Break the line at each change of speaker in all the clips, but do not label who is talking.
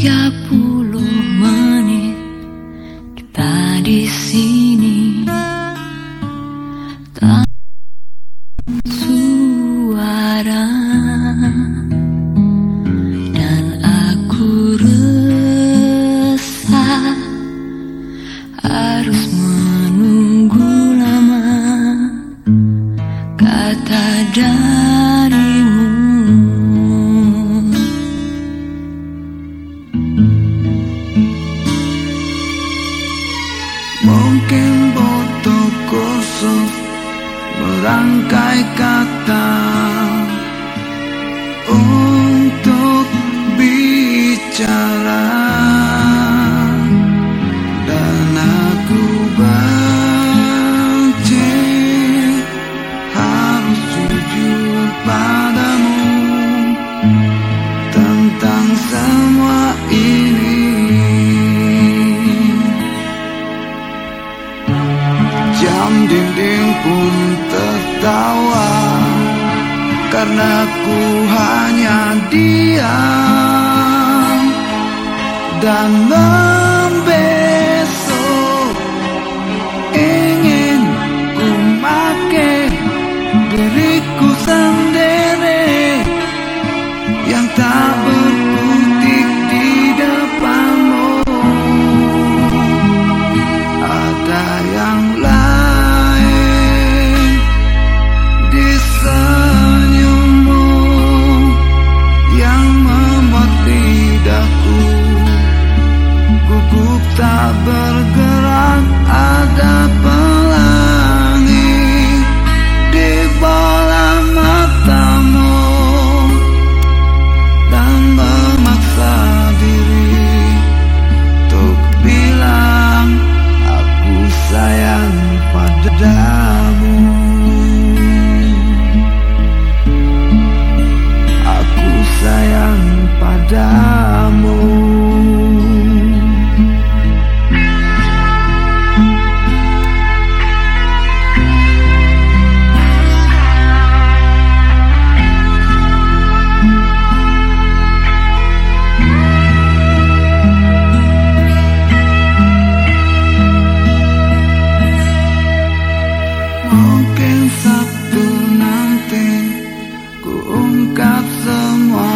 30 menit kita di sini. Tak suara dan aku resah harus menunggu lama. Kata dan Mungkin butuh khusus merangkai kata. Untuk bicara karena ku hanya diam dan membesok. Ingin ku make diriku sendiri yang tak berkutik di depanmu. Ada yang lain ungkap semua.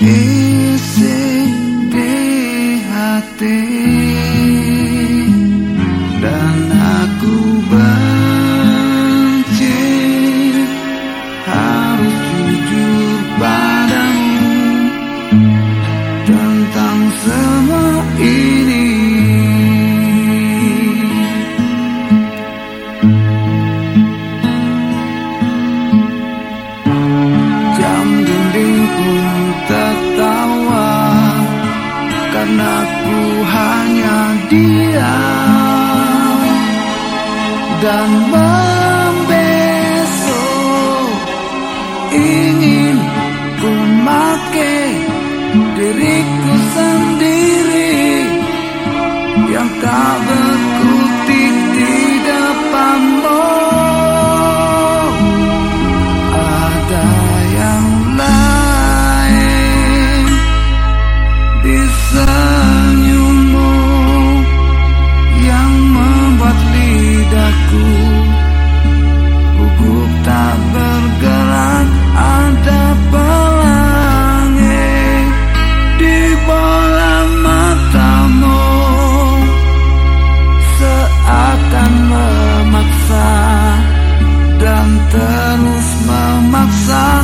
Isi hati diam Dan membesok. Ingin ku make diriku sendiri Yang tak di terus memaksa